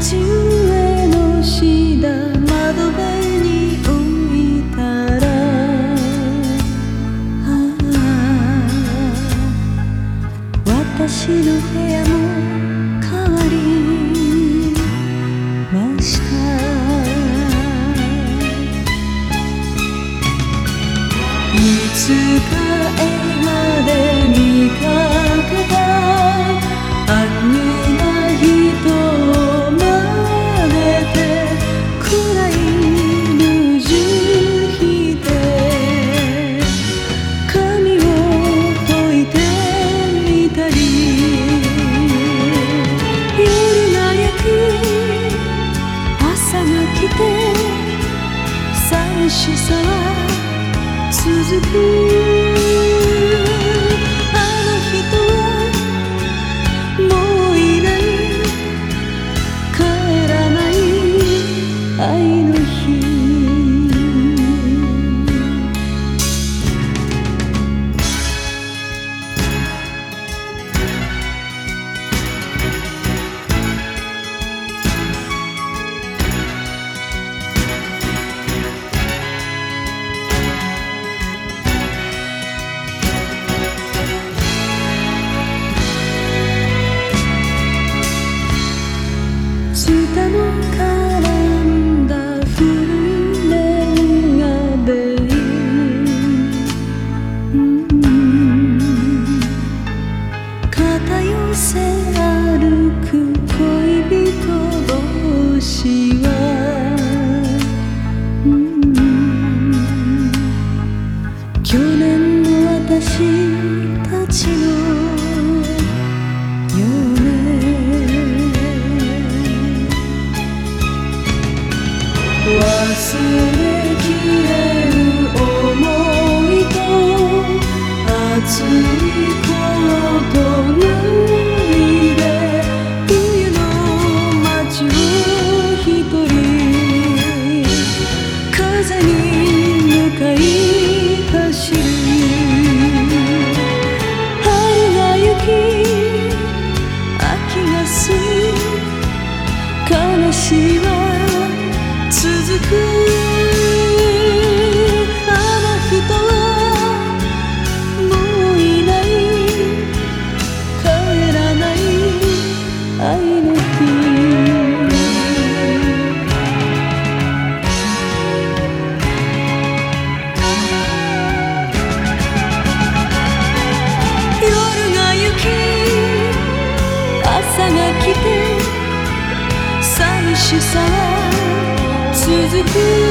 鉢植のシ窓辺に置いたら私の部屋も変わりました。いつかしさは続く。夢忘れ希望しさ続く